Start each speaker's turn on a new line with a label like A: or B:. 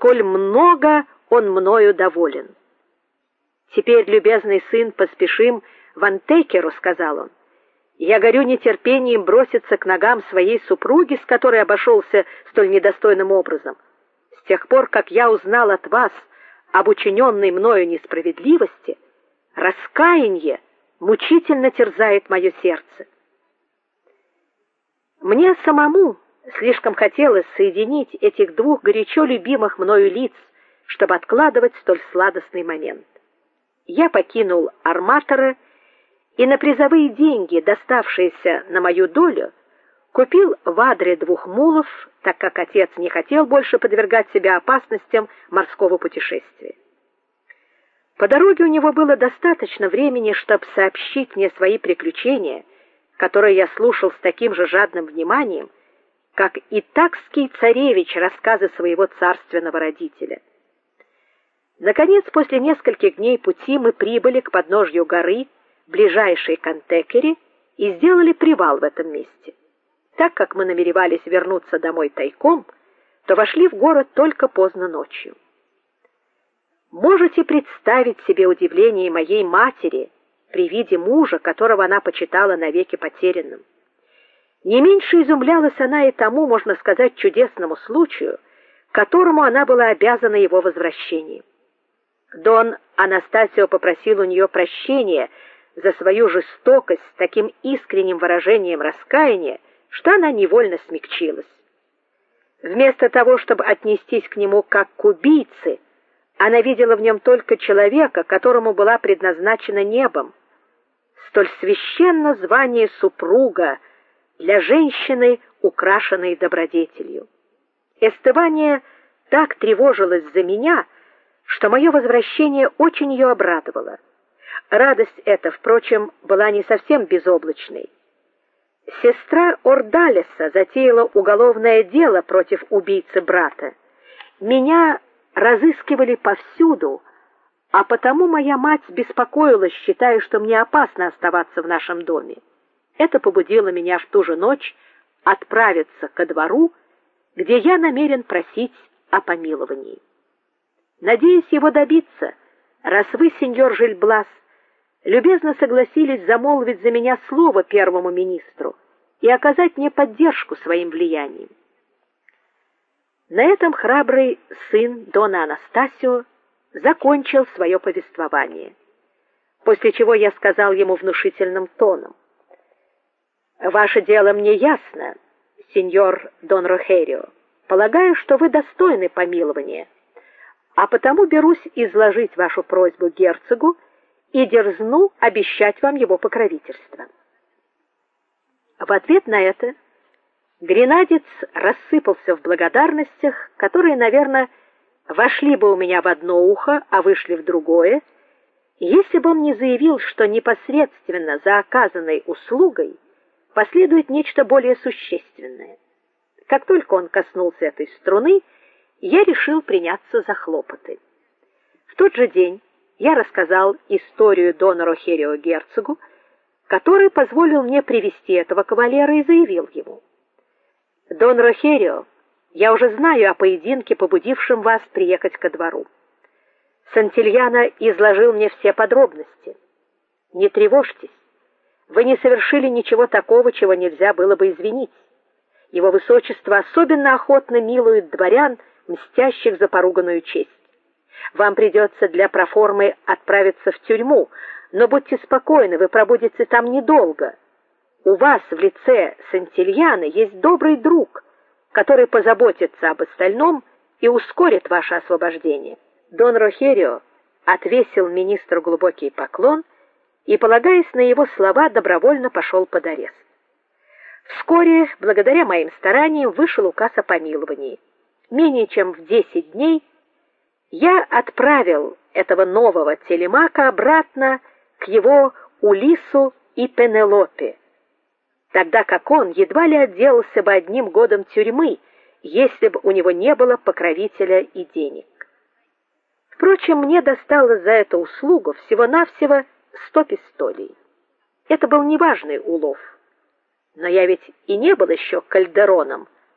A: сколь много он мною доволен. Теперь, любезный сын, поспешим в Антекеру, сказал он. Я горю нетерпением броситься к ногам своей супруги, с которой обошелся столь недостойным образом. С тех пор, как я узнал от вас об учиненной мною несправедливости, раскаяние мучительно терзает мое сердце. Мне самому слишком хотелось соединить этих двух горячо любимых мною лиц, чтобы откладывать столь сладостный момент. Я покинул арматора и на призовые деньги, доставшиеся на мою долю, купил в Адре двух мулов, так как отец не хотел больше подвергать себя опасностям морского путешествия. По дороге у него было достаточно времени, чтобы сообщить мне свои приключения, которые я слушал с таким же жадным вниманием, как и такский царевич рассказы своего царственного родителя. Наконец, после нескольких дней пути мы прибыли к подножью горы, ближайшей к Антекере, и сделали привал в этом месте. Так как мы намеревались вернуться домой тайком, то вошли в город только поздно ночью. Можете представить себе удивление моей матери при виде мужа, которого она почитала навеки потерянным. Не меньше изумлялась она и тому, можно сказать, чудесному случаю, которому она была обязана его возвращением. Дон Анастасио попросил у нее прощения за свою жестокость с таким искренним выражением раскаяния, что она невольно смягчилась. Вместо того, чтобы отнестись к нему как к убийце, она видела в нем только человека, которому была предназначена небом. Столь священно звание супруга для женщины, украшенной добродетелью. Эстывания так тревожилась за меня, что мое возвращение очень ее обрадовало. Радость эта, впрочем, была не совсем безоблачной. Сестра Ордалеса затеяла уголовное дело против убийцы брата. Меня разыскивали повсюду, а потому моя мать беспокоилась, считая, что мне опасно оставаться в нашем доме. Это побудило меня в ту же ночь отправиться ко двору, где я намерен просить о помиловании. Надеюсь его добиться, раз вы, сеньор Жильблас, любезно согласились замолвить за меня слово первому министру и оказать мне поддержку своим влиянием. На этом храбрый сын дона Анастасио закончил свое повествование. После чего я сказал ему внушительным тоном: Ваше дело мне ясно, сеньор Дон Рохерио. Полагаю, что вы достойны помилования. А потому берусь изложить вашу просьбу герцогу и дерзну обещать вам его покровительство. В ответ на это Гренадец рассыпался в благодарностях, которые, наверное, вошли бы у меня в одно ухо, а вышли в другое, если бы он не заявил, что непосредственно за оказанной услугой последует нечто более существенное. Как только он коснулся этой струны, я решил приняться за хлопоты. В тот же день я рассказал историю дона Рохерио герцогу, который позволил мне привести этого кавалера и заявил ему: Дон Рохерио, я уже знаю о поединке, побудившем вас приехать ко двору. Сантильяна изложил мне все подробности. Не тревожьтесь. Вы не совершили ничего такого, чего нельзя было бы извинить. Его высочество особенно охотно милует дворян, мстящих за поруганную честь. Вам придется для проформы отправиться в тюрьму, но будьте спокойны, вы пробудете там недолго. У вас в лице Сантильяна есть добрый друг, который позаботится об остальном и ускорит ваше освобождение. Дон Рохерио отвесил министру глубокий поклон и, полагаясь на его слова, добровольно пошел под арест. Вскоре, благодаря моим стараниям, вышел указ о помиловании. Менее чем в десять дней я отправил этого нового телемака обратно к его Улису и Пенелопе, тогда как он едва ли отделался бы одним годом тюрьмы, если бы у него не было покровителя и денег. Впрочем, мне досталось за эту услугу всего-навсего сто пистолей. Это был неважный улов. Но я ведь и не был еще кальдероном,